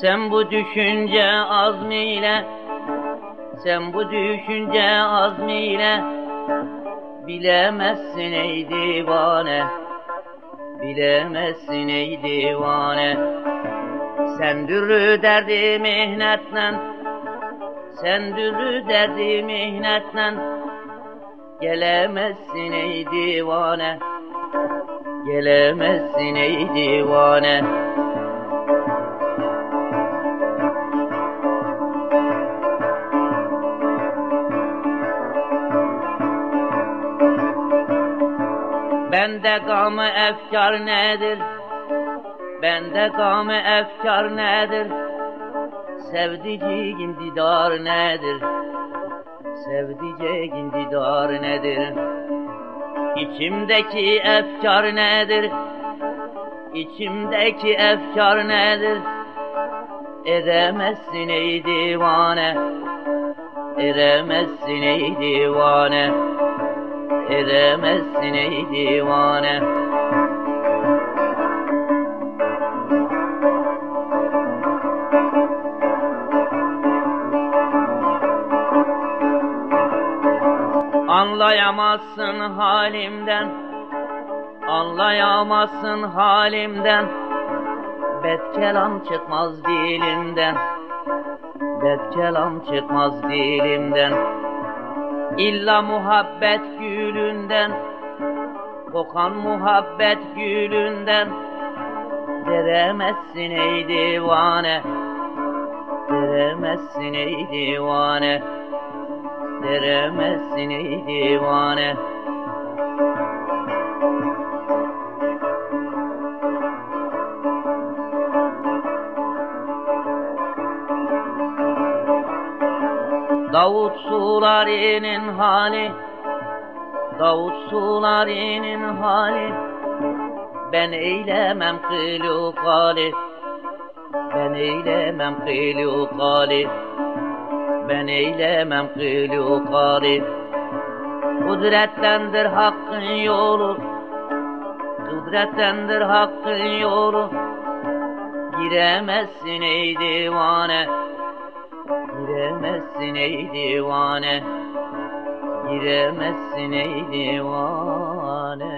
Sen bu düşünce azmiyle Sen bu düşünce azmiyle Bilemezsin ey divane Bilemezsin ey divane. Sen dürü derdi mihnetle Sen dürü derdi mihnetle Gelemezsin ey divane Gelemezsin ey divane Bende gamı efkar nedir? Bende gamı efkar nedir? Sevdiceğim didar nedir? Sevdiceğim didar nedir? İçimdeki efkar nedir? İçimdeki efkar nedir? Eremezsin ey divane Eremezsin ey divane Eremezsin ey divane. Anlayamazsın halimden Anlayamazsın halimden. Bet kelam çıkmaz dilimden Bet kelam çıkmaz dilimden İlla muhabbet gülünden Kokan muhabbet gülünden Deremezsin ey divane Deremezsin ey divane Deremezsin ey divane Davut sularinin hali. Davut sularinin hali. Ben eylemem kılu kali Ben eylemem kılu kali Ben eylemem kılu kali Kudrettendir hakkın yolu. Kudrettendir hakkın yolu. Giremezsin ey divane Giremezsin ey divane. Giremezsin ey divane.